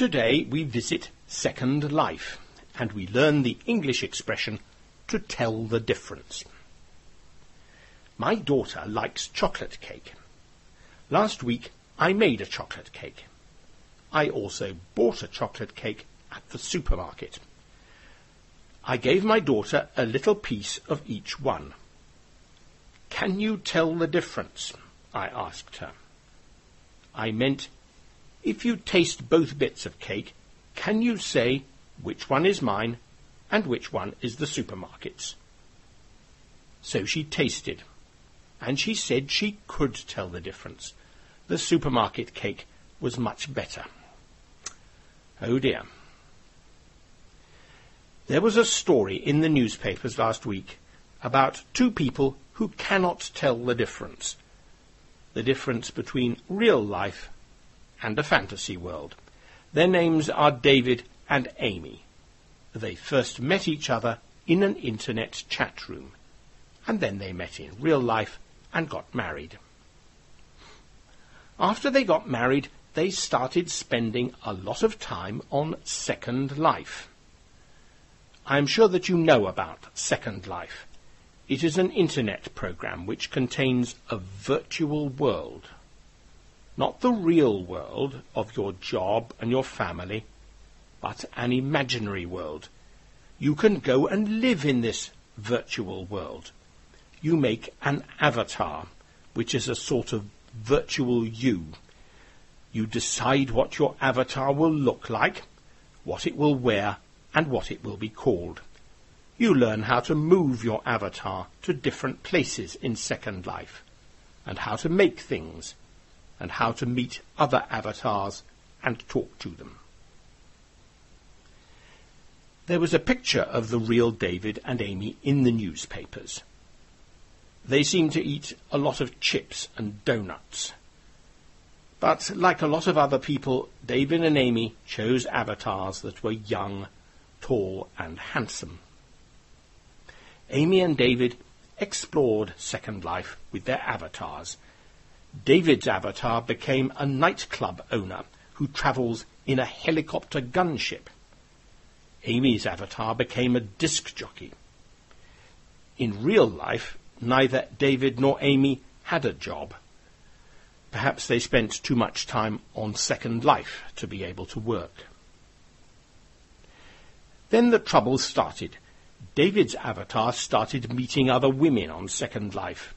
Today we visit Second Life and we learn the English expression to tell the difference. My daughter likes chocolate cake. Last week I made a chocolate cake. I also bought a chocolate cake at the supermarket. I gave my daughter a little piece of each one. Can you tell the difference? I asked her. I meant, if you taste both bits of cake, can you say which one is mine and which one is the supermarket's? So she tasted, and she said she could tell the difference. The supermarket cake was much better. Oh dear. There was a story in the newspapers last week about two people who cannot tell the difference. The difference between real life and a fantasy world. Their names are David and Amy. They first met each other in an internet chat room, and then they met in real life and got married. After they got married, they started spending a lot of time on Second Life. I am sure that you know about Second Life. It is an internet program which contains a virtual world. Not the real world of your job and your family, but an imaginary world. You can go and live in this virtual world. You make an avatar, which is a sort of virtual you. You decide what your avatar will look like, what it will wear, and what it will be called. You learn how to move your avatar to different places in Second Life, and how to make things, and how to meet other avatars and talk to them. There was a picture of the real David and Amy in the newspapers. They seemed to eat a lot of chips and donuts. But like a lot of other people, David and Amy chose avatars that were young tall and handsome. Amy and David explored Second Life with their avatars. David's avatar became a nightclub owner who travels in a helicopter gunship. Amy's avatar became a disc jockey. In real life, neither David nor Amy had a job. Perhaps they spent too much time on Second Life to be able to work. Then the trouble started. David's avatar started meeting other women on Second Life.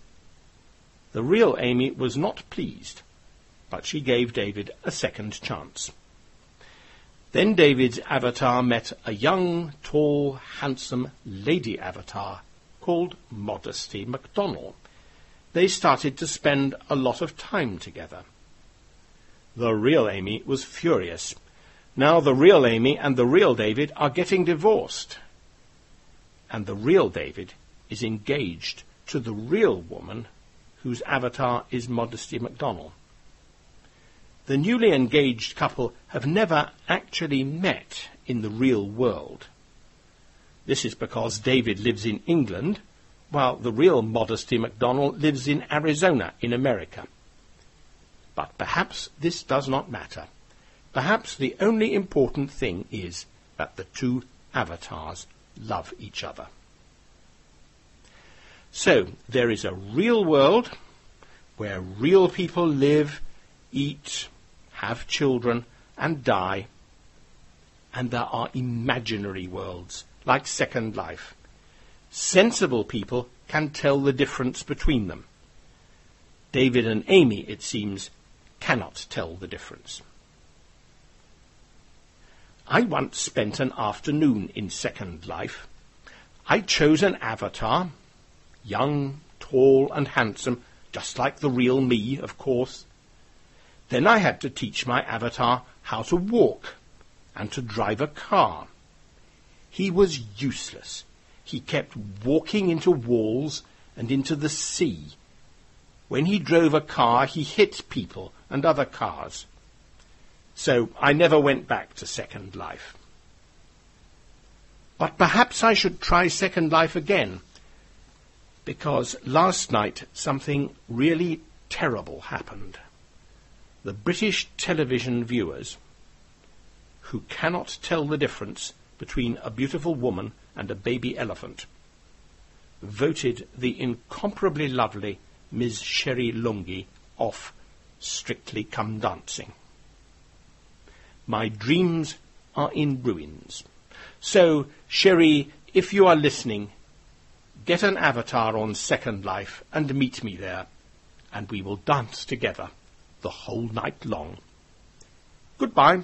The real Amy was not pleased, but she gave David a second chance. Then David's avatar met a young, tall, handsome lady avatar called Modesty MacDonald. They started to spend a lot of time together. The real Amy was furious. Now the real Amy and the real David are getting divorced. And the real David is engaged to the real woman whose avatar is Modesty MacDonald. The newly engaged couple have never actually met in the real world. This is because David lives in England, while the real Modesty MacDonald lives in Arizona in America. But perhaps this does not matter. Perhaps the only important thing is that the two avatars love each other. So, there is a real world where real people live, eat, have children, and die. And there are imaginary worlds, like Second Life. Sensible people can tell the difference between them. David and Amy, it seems, cannot tell the difference. I once spent an afternoon in Second Life. I chose an avatar, young, tall, and handsome, just like the real me, of course. Then I had to teach my avatar how to walk and to drive a car. He was useless. He kept walking into walls and into the sea. When he drove a car, he hit people and other cars. So I never went back to Second Life. But perhaps I should try Second Life again, because last night something really terrible happened. The British television viewers who cannot tell the difference between a beautiful woman and a baby elephant. Voted the incomparably lovely Ms. Cherie Lunghi off Strictly Come Dancing. My dreams are in ruins. So, Cherie, if you are listening, get an avatar on Second Life and meet me there, and we will dance together the whole night long. Goodbye.